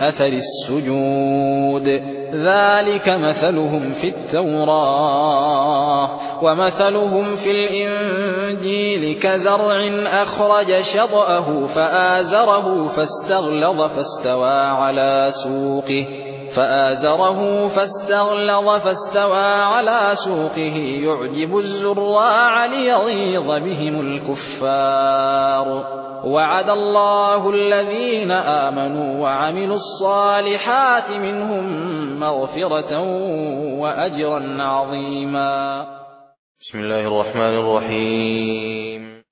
أثر السجود. ذلك مثلهم في التوراة ومثلهم في الإنجيل كزرع أخرج شطأه فآزره فاستغلظ فاستوى على سوقه فآزره فاستغلظ فاستوى على سوقه يعجب الزراع ليغيظ بهم الكفار وعد الله الذين آمنوا وعملوا الصالحات منهم مغفرة وأجرا عظيما. بسم الله الرحمن الرحيم.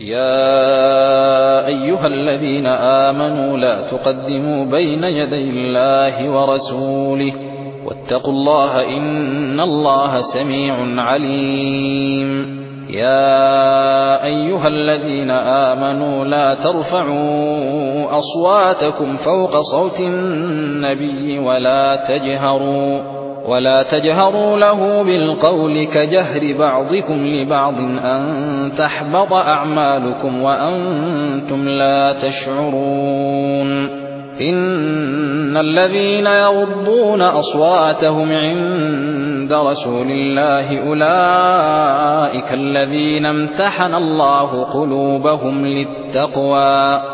يا أيها الذين آمنوا لا تقدموا بين يدي الله ورسوله. واتقوا الله إن الله سميع عليم. يا أيها الذين آمنوا لا أصواتكم فوق صوت النبي ولا تجهروا ولا تجهروا له بالقول كجهر بعضكم لبعض أن تحبط أعمالكم وأنتم لا تشعرون. إن الذين يغضون أصواتهم عند رسول الله أولئك الذين امتحن الله قلوبهم للتقوى.